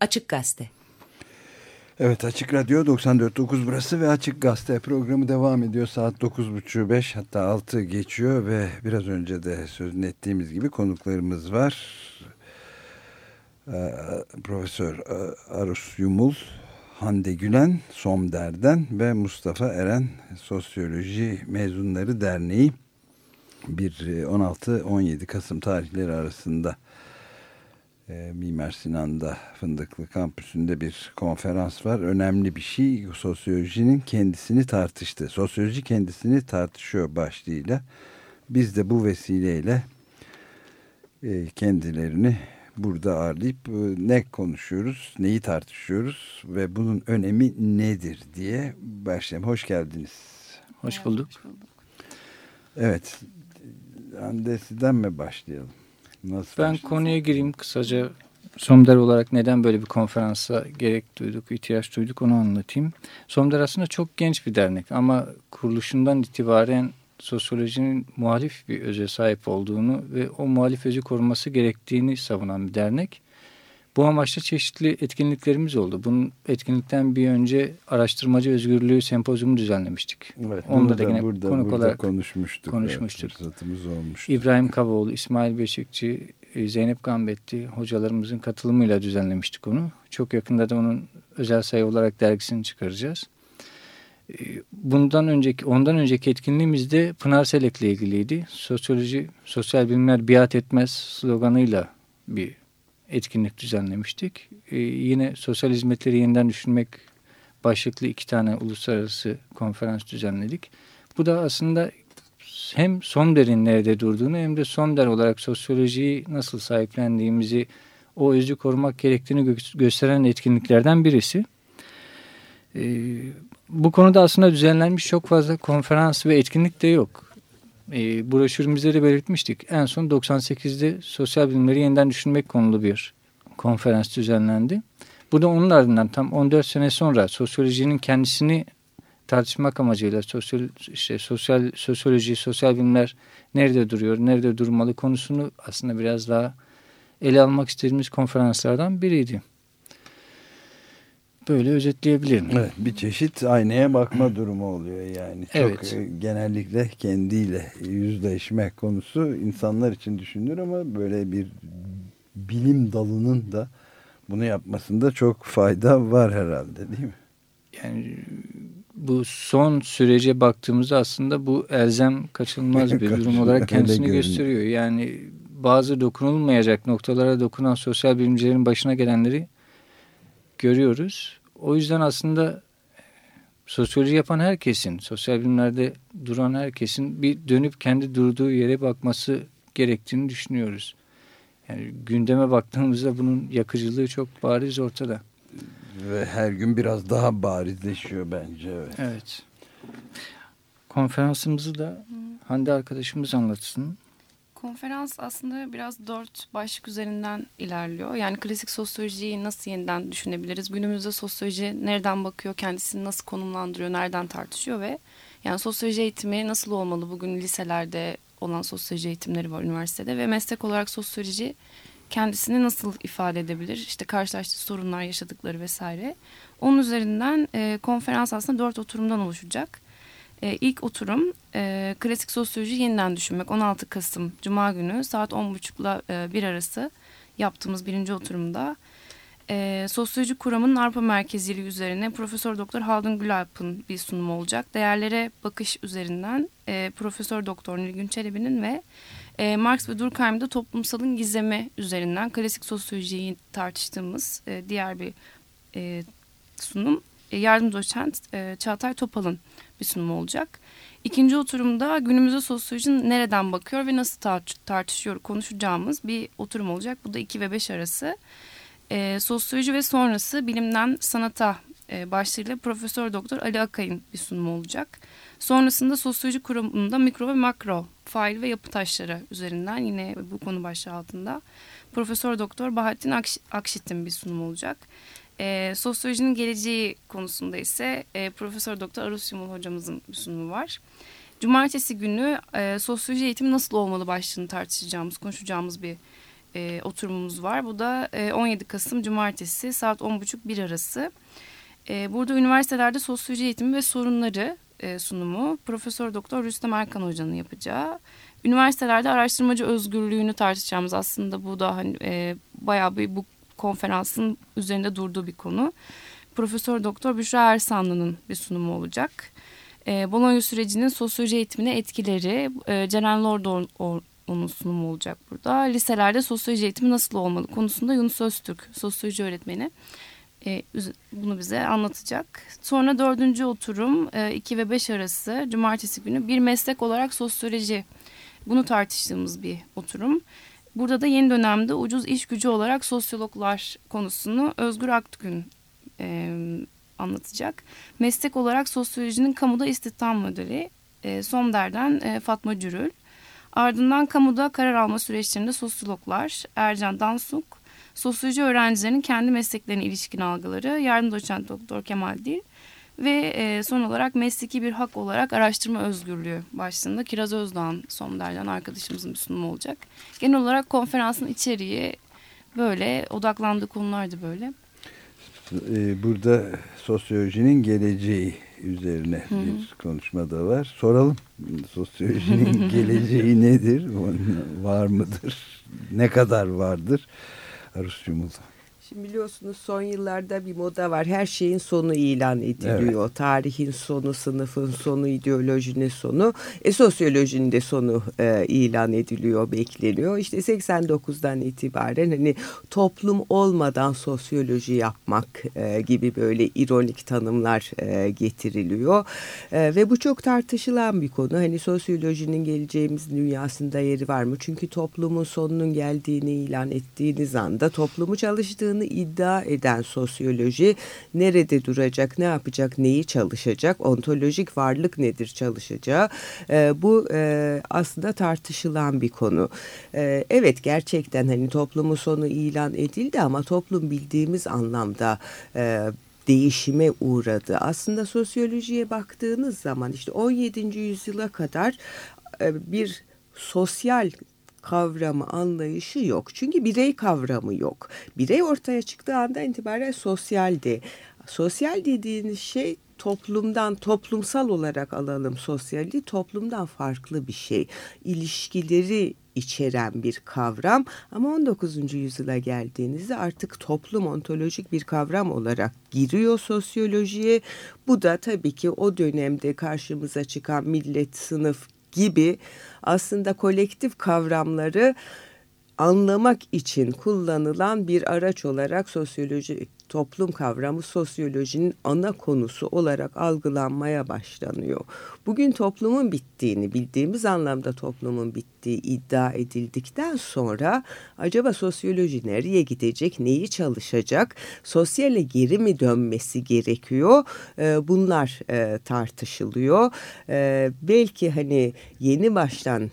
Açık Gazete. Evet Açık Radyo 94.9 burası ve Açık Gazete programı devam ediyor. Saat 9.30 5 hatta 6 geçiyor ve biraz önce de sözünü ettiğimiz gibi konuklarımız var. Ee, Profesör e, Arus Yumul, Hande Gülen, SOMDER'den ve Mustafa Eren Sosyoloji Mezunları Derneği bir 16-17 e, Kasım tarihleri arasında e, Mimar Sinan'da Fındıklı kampüsünde bir konferans var. Önemli bir şey sosyolojinin kendisini tartıştı. Sosyoloji kendisini tartışıyor başlığıyla. Biz de bu vesileyle e, kendilerini burada ağırlayıp e, ne konuşuyoruz, neyi tartışıyoruz ve bunun önemi nedir diye başlayalım. Hoş geldiniz. Hoş bulduk. Evet, sizden mi başlayalım? Nasıl ben konuya gireyim kısaca. Somder olarak neden böyle bir konferansa gerek duyduk, ihtiyaç duyduk onu anlatayım. Somder aslında çok genç bir dernek ama kuruluşundan itibaren sosyolojinin muhalif bir öze sahip olduğunu ve o muhalif özü korunması gerektiğini savunan bir dernek. Bu amaçla çeşitli etkinliklerimiz oldu. Bunun etkinlikten bir önce araştırmacı özgürlüğü sempozyumu düzenlemiştik. Evet, Onda da yine burada, konuk burada olarak konuşmuştuk. konuşmuştuk. Evet, olmuştu. İbrahim Kavaoğlu, İsmail Beşikçi, e, Zeynep Gambetti hocalarımızın katılımıyla düzenlemiştik onu. Çok yakında da onun özel sayı olarak dergisini çıkaracağız. E, bundan önceki, ondan önceki etkinliğimizde Pınar Selek'le ilgiliydi. Sosyoloji, sosyal bilimler biat etmez sloganıyla bir etkinlik düzenlemiştik. Ee, yine sosyal hizmetleri yeniden düşünmek başlıklı iki tane uluslararası konferans düzenledik. Bu da aslında hem Sonder'in nerede durduğunu hem de Sonder olarak sosyolojiyi nasıl sahiplendiğimizi o özü korumak gerektiğini gö gösteren etkinliklerden birisi. Ee, bu konuda aslında düzenlenmiş çok fazla konferans ve etkinlik de yok e, broşürümüzde de belirtmiştik. En son 98'de sosyal bilimleri yeniden düşünmek konulu bir konferans düzenlendi. Bu da onun ardından tam 14 sene sonra sosyolojinin kendisini tartışmak amacıyla sosyal işte sosyal sosyoloji, sosyal bilimler nerede duruyor, nerede durmalı konusunu aslında biraz daha ele almak istediğimiz konferanslardan biriydi. Böyle özetleyebilirim. Evet, bir çeşit aynaya bakma durumu oluyor yani. Çok evet. E, genellikle kendiyle yüzleşme konusu insanlar için düşünülür ama böyle bir bilim dalının da bunu yapmasında çok fayda var herhalde değil mi? Yani bu son sürece baktığımızda aslında bu elzem kaçınılmaz bir durum olarak kendisini gösteriyor. Yani bazı dokunulmayacak noktalara dokunan sosyal bilimcilerin başına gelenleri görüyoruz. O yüzden aslında sosyoloji yapan herkesin, sosyal bilimlerde duran herkesin bir dönüp kendi durduğu yere bakması gerektiğini düşünüyoruz. Yani gündeme baktığımızda bunun yakıcılığı çok bariz ortada. Ve her gün biraz daha barizleşiyor bence. Evet. evet. Konferansımızı da Hande arkadaşımız anlatsın. Konferans aslında biraz dört başlık üzerinden ilerliyor. Yani klasik sosyolojiyi nasıl yeniden düşünebiliriz? Günümüzde sosyoloji nereden bakıyor, kendisini nasıl konumlandırıyor, nereden tartışıyor ve yani sosyoloji eğitimi nasıl olmalı? Bugün liselerde olan sosyoloji eğitimleri var üniversitede ve meslek olarak sosyoloji kendisini nasıl ifade edebilir? İşte karşılaştığı sorunlar, yaşadıkları vesaire. Onun üzerinden e, konferans aslında dört oturumdan oluşacak. E, ilk oturum e, klasik sosyoloji yeniden düşünmek. 16 Kasım Cuma günü saat 10.30 ile e, 1 arası yaptığımız birinci oturumda. E, sosyoloji kuramının Avrupa merkezili üzerine Profesör Doktor Haldun Gülalp'ın bir sunumu olacak. Değerlere bakış üzerinden e, Profesör Doktor Nilgün Çelebi'nin ve e, Marx ve Durkheim'de toplumsalın gizemi üzerinden klasik sosyolojiyi tartıştığımız e, diğer bir e, sunum. E, yardımcı doçent e, Çağatay Topal'ın bir sunum olacak. İkinci oturumda günümüzde sosyoloji nereden bakıyor ve nasıl tartışıyor konuşacağımız bir oturum olacak. Bu da 2 ve 5 arası. E, sosyoloji ve sonrası bilimden sanata e, başlığıyla Profesör Doktor Ali Akay'ın bir sunumu olacak. Sonrasında sosyoloji kuramında mikro ve makro fail ve yapı taşları üzerinden yine bu konu başlığı altında Profesör Doktor Bahattin Akşit'in bir sunumu olacak. E, sosyolojinin geleceği konusunda ise e, Profesör Doktor Arus Yumul hocamızın bir sunumu var. Cumartesi günü e, sosyoloji eğitimi nasıl olmalı başlığını tartışacağımız, konuşacağımız bir e, oturumumuz var. Bu da e, 17 Kasım Cumartesi saat 10.30-1 arası. E, burada üniversitelerde sosyoloji eğitimi ve sorunları e, sunumu Profesör Doktor Rüstem Erkan Hoca'nın yapacağı. Üniversitelerde araştırmacı özgürlüğünü tartışacağımız aslında bu da hani e, bayağı bir bu konferansın üzerinde durduğu bir konu. Profesör Doktor Büşra Ersanlı'nın bir sunumu olacak. E, Bologna sürecinin sosyoloji eğitimine etkileri e, Ceren Lordo'nun sunumu olacak burada. Liselerde sosyoloji eğitimi nasıl olmalı konusunda Yunus Öztürk sosyoloji öğretmeni e, bunu bize anlatacak. Sonra dördüncü oturum 2 e, ve 5 arası cumartesi günü bir meslek olarak sosyoloji bunu tartıştığımız bir oturum. Burada da yeni dönemde ucuz iş gücü olarak sosyologlar konusunu Özgür Aktürk'ün e, anlatacak. Meslek olarak sosyolojinin kamuda istihdam modeli e, Somder'den e, Fatma Cürül. Ardından kamuda karar alma süreçlerinde sosyologlar Ercan Dansuk, sosyoloji öğrencilerinin kendi mesleklerine ilişkin algıları yardım doçent doktor Kemal Dil ve e, son olarak mesleki bir hak olarak araştırma özgürlüğü başlığında Kiraz Özdağ'ın Somder'den arkadaşımızın bir sunumu olacak. Genel olarak konferansın içeriği böyle odaklandığı konulardı böyle. E, burada sosyolojinin geleceği üzerine Hı -hı. bir konuşma da var. Soralım sosyolojinin geleceği nedir? Var mıdır? Ne kadar vardır? Arus Cumhur'da. Şimdi biliyorsunuz son yıllarda bir moda var. Her şeyin sonu ilan ediliyor. Evet. Tarihin sonu, sınıfın sonu, ideolojinin sonu. E, sosyolojinin de sonu e, ilan ediliyor, bekleniyor. İşte 89'dan itibaren hani toplum olmadan sosyoloji yapmak e, gibi böyle ironik tanımlar e, getiriliyor. E, ve bu çok tartışılan bir konu. Hani sosyolojinin geleceğimiz dünyasında yeri var mı? Çünkü toplumun sonunun geldiğini ilan ettiğiniz anda toplumu çalıştığını olacağını iddia eden sosyoloji nerede duracak, ne yapacak, neyi çalışacak, ontolojik varlık nedir çalışacağı e, bu e, aslında tartışılan bir konu. E, evet gerçekten hani toplumun sonu ilan edildi ama toplum bildiğimiz anlamda e, değişime uğradı. Aslında sosyolojiye baktığınız zaman işte 17. yüzyıla kadar e, bir sosyal kavramı, anlayışı yok. Çünkü birey kavramı yok. Birey ortaya çıktığı anda itibaren sosyaldi. Sosyal dediğiniz şey toplumdan toplumsal olarak alalım sosyalliği toplumdan farklı bir şey. İlişkileri içeren bir kavram ama 19. yüzyıla geldiğinizde artık toplum ontolojik bir kavram olarak giriyor sosyolojiye. Bu da tabii ki o dönemde karşımıza çıkan millet, sınıf gibi aslında kolektif kavramları anlamak için kullanılan bir araç olarak sosyoloji toplum kavramı sosyolojinin ana konusu olarak algılanmaya başlanıyor. Bugün toplumun bittiğini bildiğimiz anlamda toplumun bittiği iddia edildikten sonra acaba sosyoloji nereye gidecek, neyi çalışacak, sosyale geri mi dönmesi gerekiyor ee, bunlar e, tartışılıyor. Ee, belki hani yeni baştan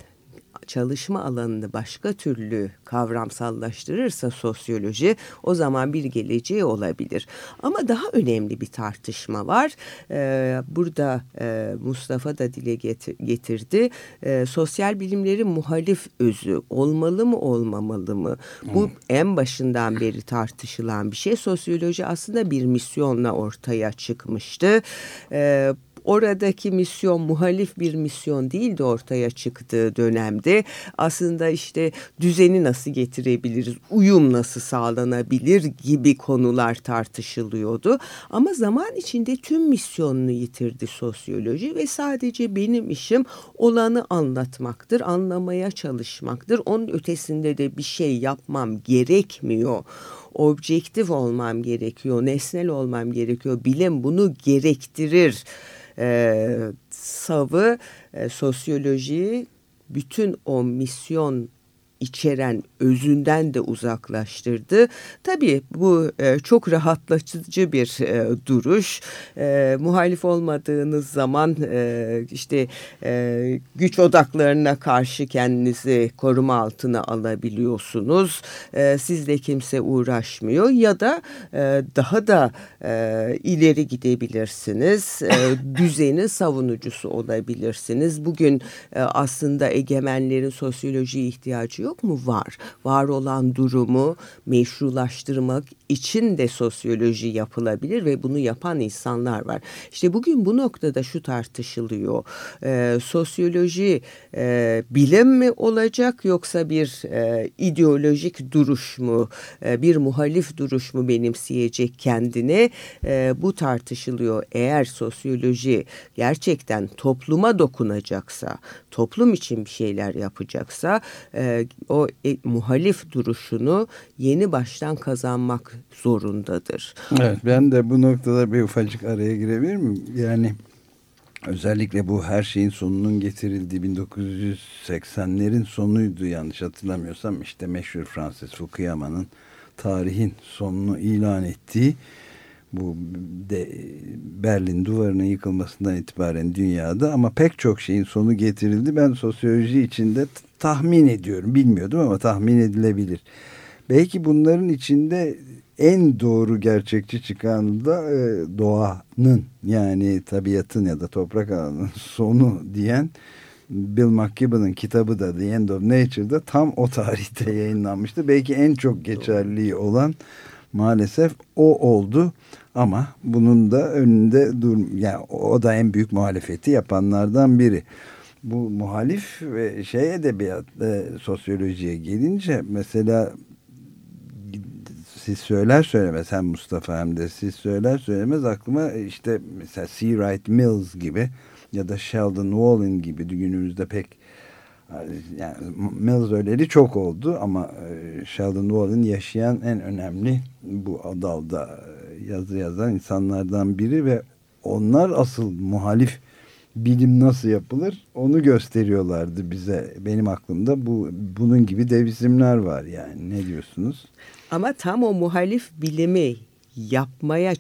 çalışma alanını başka türlü kavramsallaştırırsa sosyoloji o zaman bir geleceği olabilir. Ama daha önemli bir tartışma var. Ee, burada e, Mustafa da dile getirdi. Ee, sosyal bilimlerin muhalif özü olmalı mı olmamalı mı? Bu hmm. en başından beri tartışılan bir şey. Sosyoloji aslında bir misyonla ortaya çıkmıştı. Ee, oradaki misyon muhalif bir misyon değildi ortaya çıktığı dönemde. Aslında işte düzeni nasıl getirebiliriz, uyum nasıl sağlanabilir gibi konular tartışılıyordu. Ama zaman içinde tüm misyonunu yitirdi sosyoloji ve sadece benim işim olanı anlatmaktır, anlamaya çalışmaktır. Onun ötesinde de bir şey yapmam gerekmiyor objektif olmam gerekiyor, nesnel olmam gerekiyor. Bilim bunu gerektirir e, savı e, sosyolojiyi bütün o misyon içeren özünden de uzaklaştırdı. Tabii bu e, çok rahatlatıcı bir e, duruş. E, muhalif olmadığınız zaman e, işte e, güç odaklarına karşı kendinizi koruma altına alabiliyorsunuz. E, sizle kimse uğraşmıyor ya da e, daha da e, ileri gidebilirsiniz. E, düzeni savunucusu olabilirsiniz. Bugün e, aslında egemenlerin sosyoloji ihtiyacı yok mu? Var. Var olan durumu meşrulaştırmak için de sosyoloji yapılabilir ve bunu yapan insanlar var. İşte bugün bu noktada şu tartışılıyor. E, sosyoloji e, bilim mi olacak yoksa bir e, ideolojik duruş mu, e, bir muhalif duruş mu benimseyecek kendine? E, bu tartışılıyor. Eğer sosyoloji gerçekten topluma dokunacaksa, toplum için bir şeyler yapacaksa e, o e, muhalif duruşunu yeni baştan kazanmak zorundadır. Evet ben de bu noktada bir ufacık araya girebilir miyim? Yani özellikle bu her şeyin sonunun getirildiği 1980'lerin sonuydu yanlış hatırlamıyorsam işte meşhur Francis Fukuyama'nın tarihin sonunu ilan ettiği bu de Berlin duvarının yıkılmasından itibaren dünyada ama pek çok şeyin sonu getirildi. Ben sosyoloji içinde tahmin ediyorum. Bilmiyordum ama tahmin edilebilir. Belki bunların içinde en doğru gerçekçi çıkan da e, doğanın yani tabiatın ya da toprak alanının sonu diyen Bill McKibben'ın kitabı da The End of Nature'da tam o tarihte yayınlanmıştı. Belki en çok geçerli olan maalesef o oldu ama bunun da önünde dur yani o da en büyük muhalefeti yapanlardan biri. Bu muhalif ve şey edebiyat e, sosyolojiye gelince mesela siz söyler söylemez hem Mustafa hem de siz söyler söylemez aklıma işte mesela C. Wright Mills gibi ya da Sheldon Wallen gibi günümüzde pek yani Mills öleli çok oldu ama e, Sheldon Wallen yaşayan en önemli bu dalda e, yazı yazan insanlardan biri ve onlar asıl muhalif bilim nasıl yapılır onu gösteriyorlardı bize. Benim aklımda bu bunun gibi dev isimler var yani ne diyorsunuz? Ama tam o muhalif bilimi yapmaya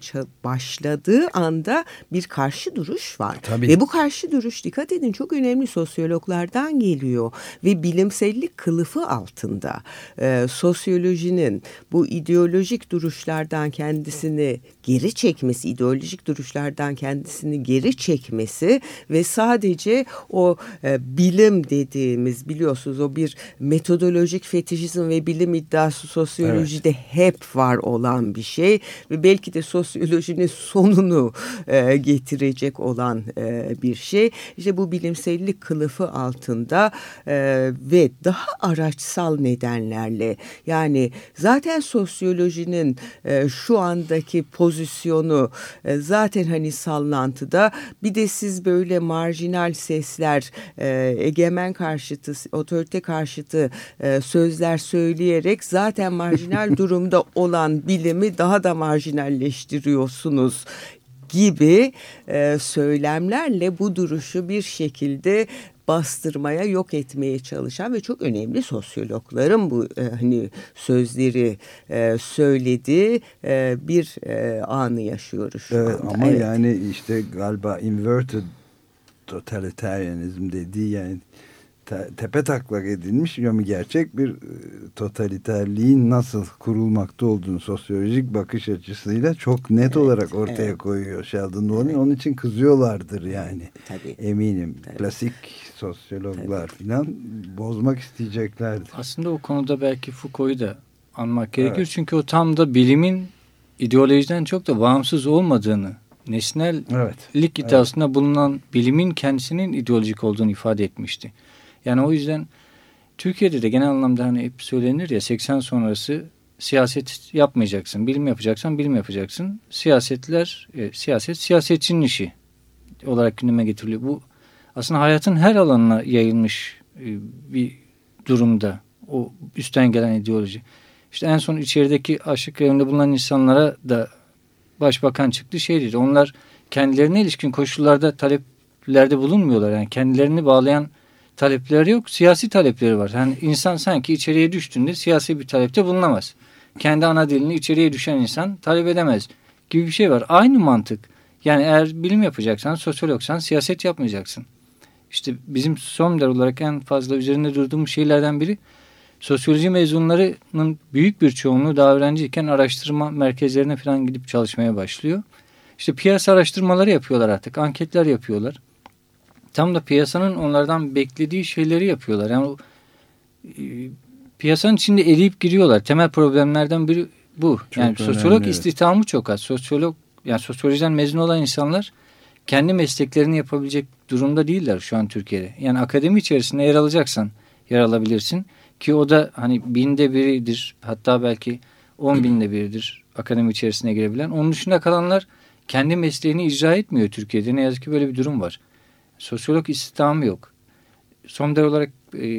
başladığı anda bir karşı duruş var. Tabii. Ve bu karşı duruş dikkat edin çok önemli sosyologlardan geliyor ve bilimsellik kılıfı altında e, sosyolojinin bu ideolojik duruşlardan kendisini geri çekmesi, ideolojik duruşlardan kendisini geri çekmesi ve sadece o e, bilim dediğimiz biliyorsunuz o bir metodolojik fetişizm ve bilim iddiası sosyolojide evet. hep var olan bir şey ve belki de sosyolojinin sonunu e, getirecek olan e, bir şey. İşte bu bilimsellik kılıfı altında e, ve daha araçsal nedenlerle yani zaten sosyolojinin e, şu andaki pozisyonu e, zaten hani sallantıda bir de siz böyle marjinal sesler e, egemen karşıtı otorite karşıtı e, sözler söyleyerek zaten marjinal durumda olan bilimi daha da marjinal marjinalleştiriyorsunuz gibi e, söylemlerle bu duruşu bir şekilde bastırmaya, yok etmeye çalışan ve çok önemli sosyologların bu e, hani sözleri e, söylediği e, bir e, anı yaşıyoruz şu evet, anda. Ama evet. yani işte galiba inverted totalitarianizm dediği yani tepe taklak edilmiş ama gerçek bir e, totaliterliğin nasıl kurulmakta olduğunu sosyolojik bakış açısıyla çok net evet, olarak ortaya evet. koyuyor Sheldon Norton. Evet. Onun için kızıyorlardır yani. Tabii. Eminim. Tabii. Klasik sosyologlar filan bozmak isteyeceklerdir. Aslında o konuda belki Foucault'u da anmak gerekir. Evet. Çünkü o tam da bilimin ideolojiden çok da bağımsız olmadığını nesnellik evet. iddiasında evet. bulunan bilimin kendisinin ideolojik olduğunu ifade etmişti. Yani o yüzden Türkiye'de de genel anlamda hani hep söylenir ya 80 sonrası siyaset yapmayacaksın. Bilim yapacaksan bilim yapacaksın. Siyasetler, e, siyaset siyasetçinin işi olarak gündeme getiriliyor. Bu aslında hayatın her alanına yayılmış e, bir durumda o üstten gelen ideoloji. İşte en son içerideki aşık evinde bulunan insanlara da başbakan çıktı şey dedi. Onlar kendilerine ilişkin koşullarda taleplerde bulunmuyorlar. Yani kendilerini bağlayan talepleri yok. Siyasi talepleri var. Yani insan sanki içeriye düştüğünde siyasi bir talepte bulunamaz. Kendi ana dilini içeriye düşen insan talep edemez gibi bir şey var. Aynı mantık. Yani eğer bilim yapacaksan, sosyologsan siyaset yapmayacaksın. İşte bizim SOMDER olarak en fazla üzerinde durduğumuz şeylerden biri sosyoloji mezunlarının büyük bir çoğunluğu daha öğrenciyken araştırma merkezlerine falan gidip çalışmaya başlıyor. İşte piyasa araştırmaları yapıyorlar artık, anketler yapıyorlar tam da piyasanın onlardan beklediği şeyleri yapıyorlar. Yani e, piyasanın içinde eriyip giriyorlar. Temel problemlerden biri bu. Çok yani önemli, sosyolog istihdamı çok az. Sosyolog yani sosyolojiden mezun olan insanlar kendi mesleklerini yapabilecek durumda değiller şu an Türkiye'de. Yani akademi içerisinde yer alacaksan yer alabilirsin. Ki o da hani binde biridir hatta belki on binde biridir akademi içerisine girebilen. Onun dışında kalanlar kendi mesleğini icra etmiyor Türkiye'de. Ne yazık ki böyle bir durum var. Sosyolog istihdamı yok. Son derece olarak e,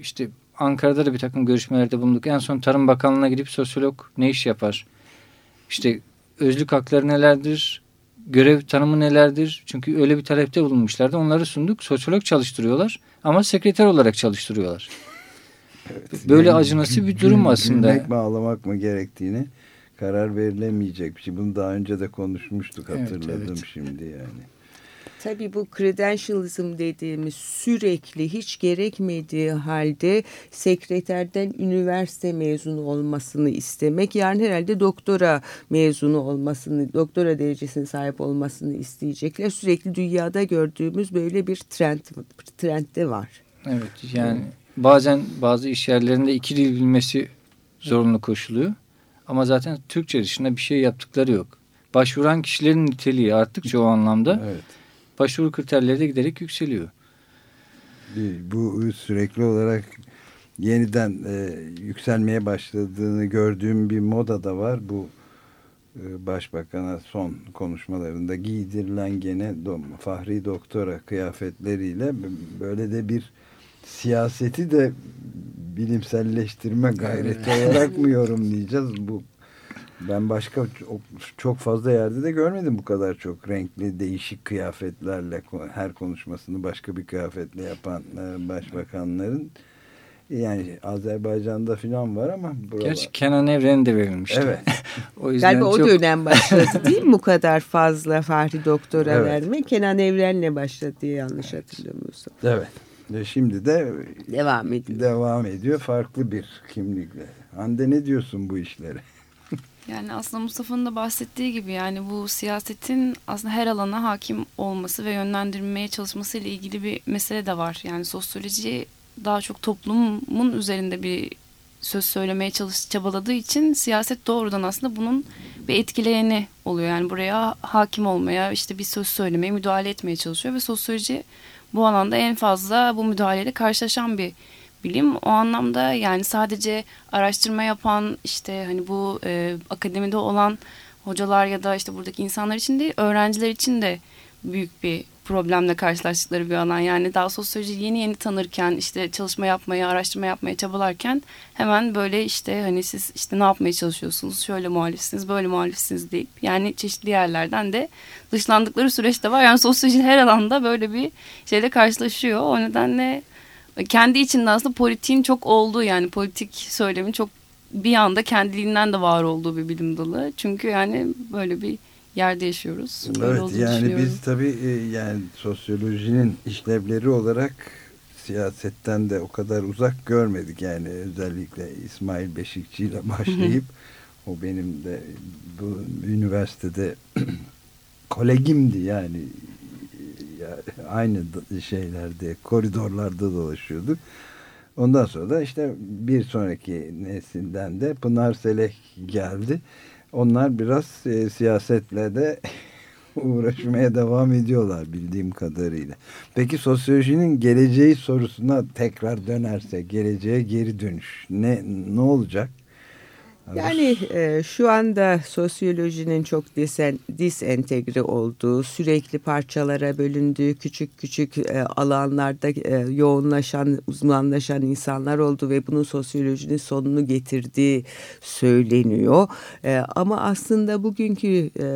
işte Ankara'da da bir takım görüşmelerde bulunduk. En son Tarım Bakanlığı'na gidip sosyolog ne iş yapar? İşte özlük hakları nelerdir? Görev tanımı nelerdir? Çünkü öyle bir talepte bulunmuşlardı. Onları sunduk. Sosyolog çalıştırıyorlar ama sekreter olarak çalıştırıyorlar. Evet, Böyle yani, acınası bir durum aslında. Gülmek mi ağlamak mı gerektiğini karar verilemeyecek bir şey. Bunu daha önce de konuşmuştuk hatırladım evet, evet. şimdi yani. Tabii bu credentialism dediğimiz sürekli hiç gerekmediği halde sekreterden üniversite mezunu olmasını istemek. Yani herhalde doktora mezunu olmasını, doktora derecesine sahip olmasını isteyecekler. Sürekli dünyada gördüğümüz böyle bir trend, trend de var. Evet yani bazen bazı iş yerlerinde iki dil bilmesi zorunlu koşuluyor. Ama zaten Türkçe dışında bir şey yaptıkları yok. Başvuran kişilerin niteliği arttıkça o anlamda evet. Başvuru kriterleri de giderek yükseliyor. Bu sürekli olarak yeniden e, yükselmeye başladığını gördüğüm bir moda da var. Bu e, başbakana son konuşmalarında giydirilen gene do, fahri doktora kıyafetleriyle böyle de bir siyaseti de bilimselleştirme gayreti olarak mı yorumlayacağız? Bu ben başka çok, fazla yerde de görmedim bu kadar çok renkli değişik kıyafetlerle her konuşmasını başka bir kıyafetle yapan e, başbakanların yani Azerbaycan'da falan var ama buralar... Gerçi Kenan Evren'e de verilmişti. Evet. o yüzden Galiba çok... o dönem başladı değil mi bu kadar fazla Fahri Doktor'a evet. verme? Kenan Evren'le başladı diye yanlış hatırlamıyorsam. Evet. Ve şimdi de devam ediyor. Devam ediyor farklı bir kimlikle. Hande ne diyorsun bu işlere? Yani aslında Mustafa'nın da bahsettiği gibi yani bu siyasetin aslında her alana hakim olması ve yönlendirmeye çalışması ile ilgili bir mesele de var. Yani sosyoloji daha çok toplumun üzerinde bir söz söylemeye çalış çabaladığı için siyaset doğrudan aslında bunun bir etkileyeni oluyor. Yani buraya hakim olmaya, işte bir söz söylemeye, müdahale etmeye çalışıyor ve sosyoloji bu alanda en fazla bu müdahaleyle karşılaşan bir bilim. O anlamda yani sadece araştırma yapan işte hani bu e, akademide olan hocalar ya da işte buradaki insanlar için değil öğrenciler için de büyük bir problemle karşılaştıkları bir alan. Yani daha sosyoloji yeni yeni tanırken işte çalışma yapmaya, araştırma yapmaya çabalarken hemen böyle işte hani siz işte ne yapmaya çalışıyorsunuz? Şöyle muhalifsiniz, böyle muhalifsiniz deyip yani çeşitli yerlerden de dışlandıkları süreçte var. Yani sosyoloji her alanda böyle bir şeyle karşılaşıyor. O nedenle kendi içinde aslında politiğin çok olduğu yani politik söylemin çok bir anda kendiliğinden de var olduğu bir bilim dalı. Çünkü yani böyle bir yerde yaşıyoruz. Böyle evet yani biz tabii e, yani sosyolojinin işlevleri olarak siyasetten de o kadar uzak görmedik yani özellikle İsmail Beşikçi ile başlayıp o benim de bu üniversitede kolegimdi yani aynı şeylerde koridorlarda dolaşıyorduk. Ondan sonra da işte bir sonraki nesilden de Pınar Selek geldi. Onlar biraz e, siyasetle de uğraşmaya devam ediyorlar bildiğim kadarıyla. Peki sosyolojinin geleceği sorusuna tekrar dönerse geleceğe geri dönüş ne ne olacak? Yani e, şu anda sosyolojinin çok disen, disentegre olduğu, sürekli parçalara bölündüğü, küçük küçük e, alanlarda e, yoğunlaşan, uzmanlaşan insanlar oldu ve bunun sosyolojinin sonunu getirdiği söyleniyor. E, ama aslında bugünkü e,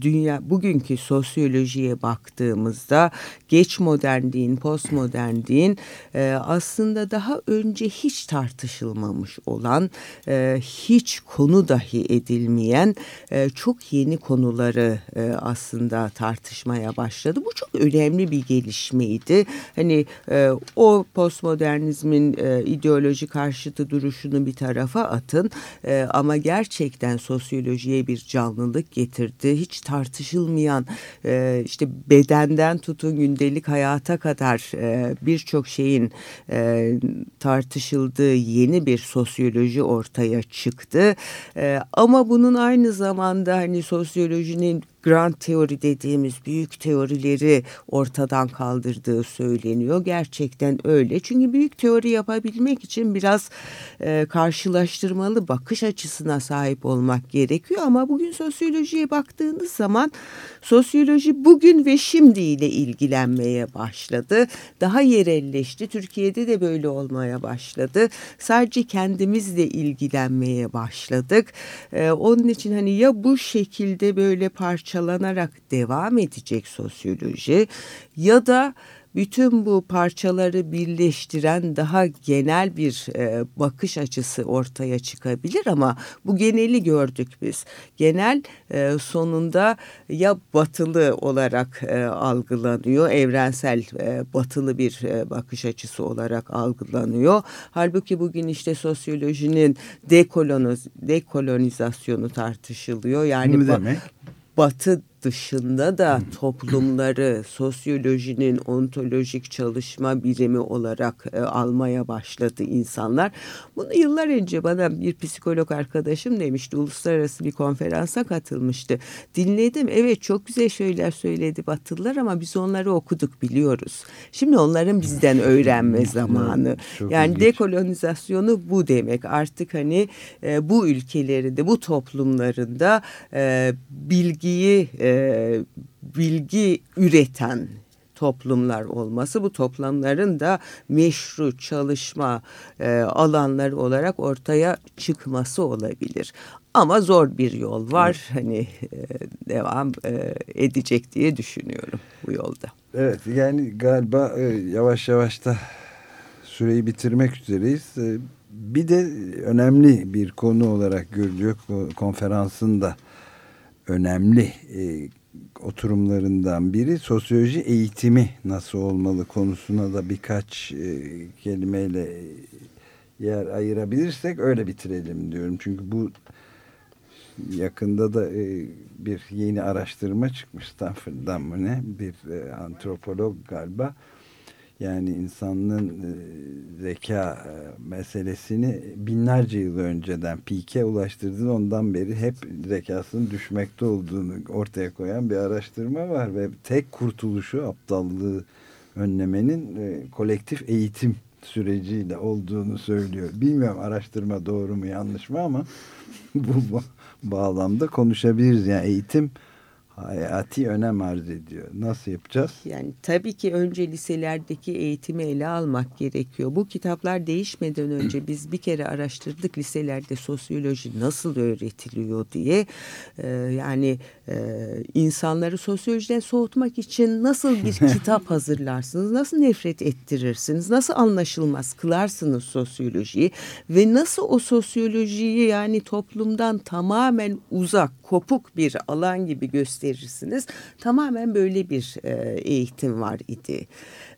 dünya, bugünkü sosyolojiye baktığımızda geç modernliğin, postmodernliğin e, aslında daha önce hiç tartışılmamış olan, e, hiç hiç konu dahi edilmeyen e, çok yeni konuları e, aslında tartışmaya başladı. Bu çok önemli bir gelişmeydi. Hani e, o postmodernizmin e, ideoloji karşıtı duruşunu bir tarafa atın e, ama gerçekten sosyolojiye bir canlılık getirdi. Hiç tartışılmayan e, işte bedenden tutun gündelik hayata kadar e, birçok şeyin e, tartışıldığı yeni bir sosyoloji ortaya çıktı. E, ama bunun aynı zamanda hani sosyolojinin grand teori dediğimiz büyük teorileri ortadan kaldırdığı söyleniyor. Gerçekten öyle. Çünkü büyük teori yapabilmek için biraz e, karşılaştırmalı bakış açısına sahip olmak gerekiyor. Ama bugün sosyolojiye baktığınız zaman sosyoloji bugün ve şimdi ile ilgilenmeye başladı. Daha yerelleşti. Türkiye'de de böyle olmaya başladı. Sadece kendimizle ilgilenmeye başladık. E, onun için hani ya bu şekilde böyle parça parçalanarak devam edecek sosyoloji ya da bütün bu parçaları birleştiren daha genel bir e, bakış açısı ortaya çıkabilir ama bu geneli gördük biz. Genel e, sonunda ya batılı olarak e, algılanıyor, evrensel e, batılı bir e, bakış açısı olarak algılanıyor. Halbuki bugün işte sosyolojinin dekoloniz dekolonizasyonu tartışılıyor. Yani ne demek? Batı dışında da toplumları sosyolojinin ontolojik çalışma birimi olarak e, almaya başladı insanlar. Bunu yıllar önce bana bir psikolog arkadaşım demişti. Uluslararası bir konferansa katılmıştı. Dinledim. Evet çok güzel şeyler söyledi Batılılar ama biz onları okuduk biliyoruz. Şimdi onların bizden öğrenme zamanı. Çok yani ilginç. dekolonizasyonu bu demek. Artık hani e, bu ülkelerinde, bu toplumlarında e, bilgiyi e, bilgi üreten toplumlar olması bu toplumların da meşru çalışma e, alanları olarak ortaya çıkması olabilir. Ama zor bir yol var hani e, devam e, edecek diye düşünüyorum bu yolda. Evet yani galiba e, yavaş yavaş da süreyi bitirmek üzereyiz. E, bir de önemli bir konu olarak görülüyor konferansın da önemli e, oturumlarından biri sosyoloji eğitimi nasıl olmalı konusuna da birkaç e, kelimeyle yer ayırabilirsek öyle bitirelim diyorum. Çünkü bu yakında da e, bir yeni araştırma çıkmış Stanford'dan mı ne bir e, antropolog galiba yani insanlığın e, zeka e, meselesini binlerce yıl önceden pike ulaştırdığını ondan beri hep zekasının düşmekte olduğunu ortaya koyan bir araştırma var ve tek kurtuluşu aptallığı önlemenin e, kolektif eğitim süreciyle olduğunu söylüyor. Bilmiyorum araştırma doğru mu yanlış mı ama bu bağlamda konuşabiliriz. Yani eğitim hayati önem arz ediyor. Nasıl yapacağız? Yani tabii ki önce liselerdeki eğitimi ele almak gerekiyor. Bu kitaplar değişmeden önce biz bir kere araştırdık liselerde sosyoloji nasıl öğretiliyor diye. Ee, yani e, insanları sosyolojiden soğutmak için nasıl bir kitap hazırlarsınız? Nasıl nefret ettirirsiniz? Nasıl anlaşılmaz kılarsınız sosyolojiyi? Ve nasıl o sosyolojiyi yani toplumdan tamamen uzak, kopuk bir alan gibi gösterirsiniz? Verirsiniz. Tamamen böyle bir e, eğitim var idi.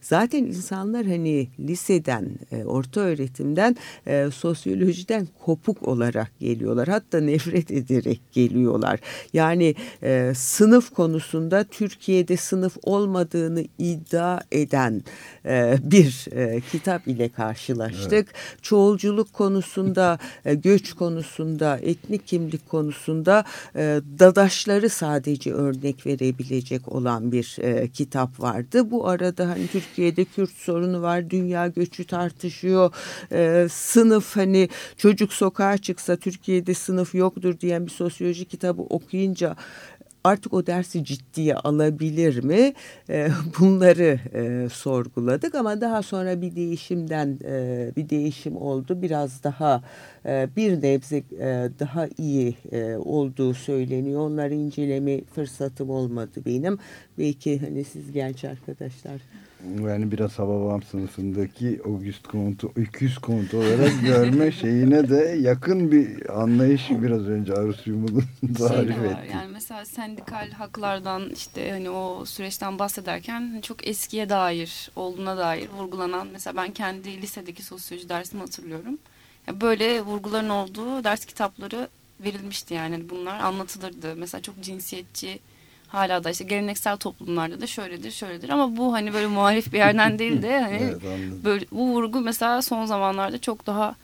Zaten insanlar hani liseden, e, orta öğretimden, e, sosyolojiden kopuk olarak geliyorlar. Hatta nefret ederek geliyorlar. Yani e, sınıf konusunda Türkiye'de sınıf olmadığını iddia eden e, bir e, kitap ile karşılaştık. Evet. Çoğulculuk konusunda, e, göç konusunda, etnik kimlik konusunda e, dadaşları sadece örnek verebilecek olan bir e, kitap vardı. Bu arada hani Türkiye'de Kürt sorunu var, dünya göçü tartışıyor, e, sınıf hani çocuk sokağa çıksa Türkiye'de sınıf yoktur diyen bir sosyoloji kitabı okuyunca artık o dersi ciddiye alabilir mi? E, bunları e, sorguladık ama daha sonra bir değişimden e, bir değişim oldu. Biraz daha bir nebze daha iyi olduğu söyleniyor. Onları inceleme fırsatım olmadı benim. Belki hani siz genç arkadaşlar Yani biraz Hababam sınıfındaki Auguste Comte'u öküz Comte olarak görme şeyine de yakın bir anlayış biraz önce Arus Yumul'un tarif şey etti. Yani mesela sendikal haklardan işte hani o süreçten bahsederken çok eskiye dair olduğuna dair vurgulanan mesela ben kendi lisedeki sosyoloji dersimi hatırlıyorum. Ya böyle vurguların olduğu ders kitapları verilmişti yani bunlar anlatılırdı. Mesela çok cinsiyetçi hala da işte geleneksel toplumlarda da şöyledir şöyledir ama bu hani böyle muhalif bir yerden değil de hani Evet, anladım. böyle bu vurgu mesela son zamanlarda çok daha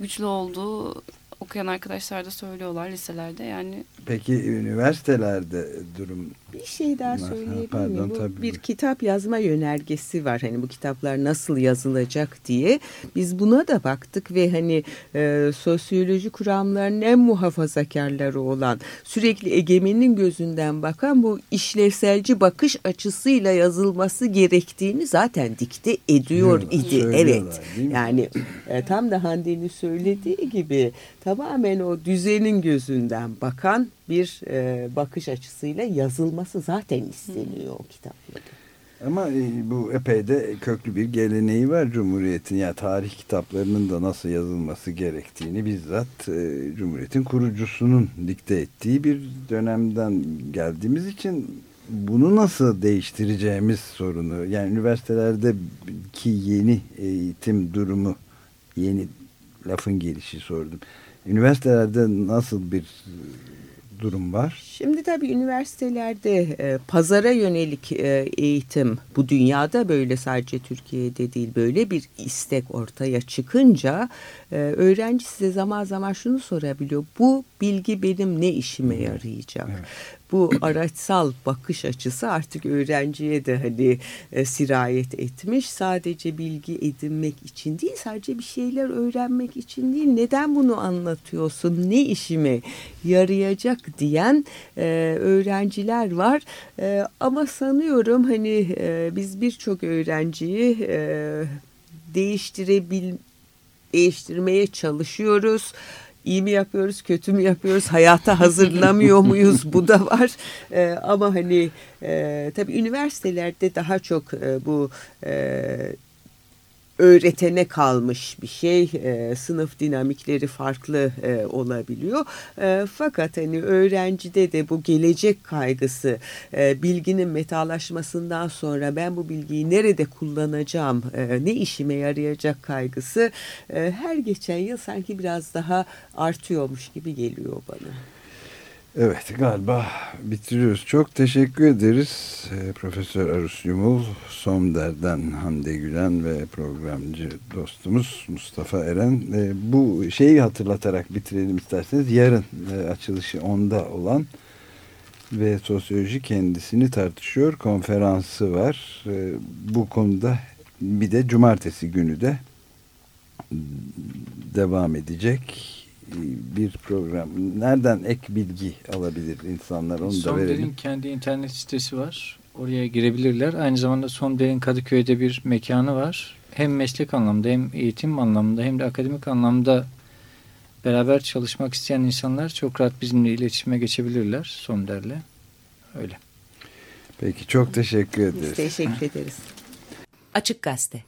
güçlü olduğu okuyan arkadaşlar da söylüyorlar liselerde yani Peki üniversitelerde durum Bir şey daha Ha, söyleyebilir pardon, miyim? Bu tabii. bir kitap yazma yönergesi var. Hani bu kitaplar nasıl yazılacak diye. Biz buna da baktık ve hani e, sosyoloji kuramlarının en muhafazakarları olan sürekli egemenin gözünden bakan bu işlevselci bakış açısıyla yazılması gerektiğini zaten dikte ediyor Diyorlar, idi. Evet. Yani e, tam da Hande'nin söylediği gibi tamamen o düzenin gözünden bakan bir e, bakış açısıyla yazılması zaten isteniyor o kitapların. Ama e, bu epey de köklü bir geleneği var Cumhuriyet'in. Yani tarih kitaplarının da nasıl yazılması gerektiğini bizzat e, Cumhuriyet'in kurucusunun dikte ettiği bir dönemden geldiğimiz için bunu nasıl değiştireceğimiz sorunu. Yani üniversitelerdeki yeni eğitim durumu, yeni lafın gelişi sordum. Üniversitelerde nasıl bir durum var? Şimdi tabii üniversitelerde e, pazara yönelik e, eğitim bu dünyada böyle sadece Türkiye'de değil böyle bir istek ortaya çıkınca e, öğrenci size zaman zaman şunu sorabiliyor. Bu bilgi benim ne işime yarayacak? Evet. Bu araçsal bakış açısı artık öğrenciye de hani e, sirayet etmiş. Sadece bilgi edinmek için değil, sadece bir şeyler öğrenmek için değil. Neden bunu anlatıyorsun? Ne işime yarayacak diyen e, öğrenciler var. E, ama sanıyorum hani e, biz birçok öğrenciyi e, değiştirebil değiştirmeye çalışıyoruz. İyi mi yapıyoruz, kötü mü yapıyoruz, hayata hazırlamıyor muyuz? Bu da var. E, ama hani e, tabii üniversitelerde daha çok e, bu e, öğretene kalmış bir şey. E, sınıf dinamikleri farklı e, olabiliyor. E, fakat hani öğrencide de bu gelecek kaygısı, e, bilginin metalaşmasından sonra ben bu bilgiyi nerede kullanacağım, e, ne işime yarayacak kaygısı e, her geçen yıl sanki biraz daha artıyormuş gibi geliyor bana. Evet galiba bitiriyoruz. Çok teşekkür ederiz. Ee, Profesör Arus Yumul, Somder'den Hande Gülen ve programcı dostumuz Mustafa Eren. Ee, bu şeyi hatırlatarak bitirelim isterseniz. Yarın e, açılışı onda olan ve sosyoloji kendisini tartışıyor konferansı var. Bu konuda bir de cumartesi günü de devam edecek bir program. Nereden ek bilgi alabilir insanlar onu da verelim. Somder'in kendi internet sitesi var. Oraya girebilirler. Aynı zamanda Somder'in Kadıköy'de bir mekanı var. Hem meslek anlamda hem eğitim anlamında hem de akademik anlamda beraber çalışmak isteyen insanlar çok rahat bizimle iletişime geçebilirler Somder'le. Öyle. Peki çok teşekkür ederiz. Biz teşekkür ederiz. Açık Gazete